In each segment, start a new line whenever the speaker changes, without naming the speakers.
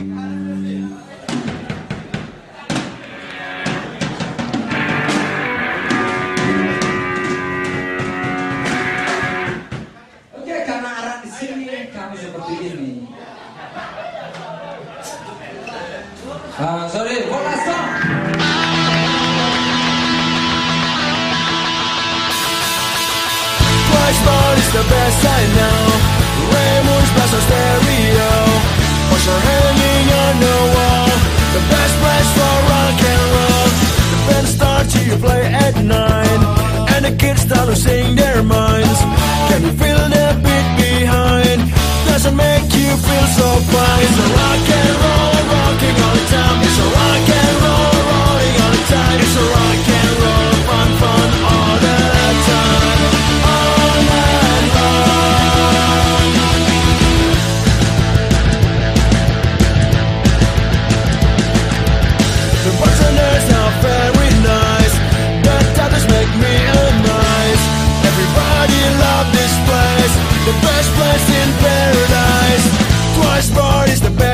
Oke, karena arah di sini kami seperti. Ah, sorry,
bola Much is the best I know. Can you feel the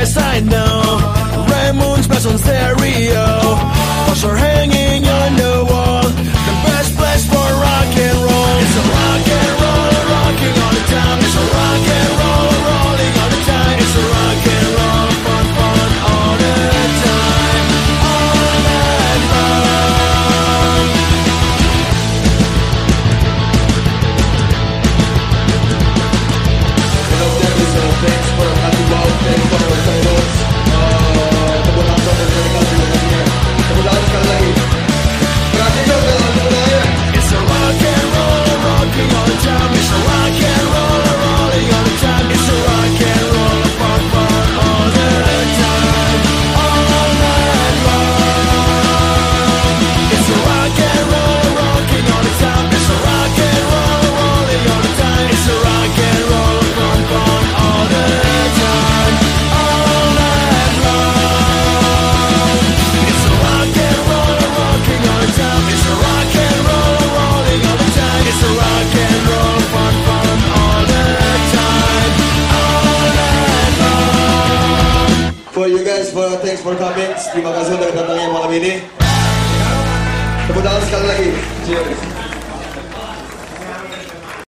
yes I know. Raymond's passion stereo for
you guys for thanks for coming. Terima kasih sudah datangnya malam ini. Tepuk tangan sekali lagi. Cheers.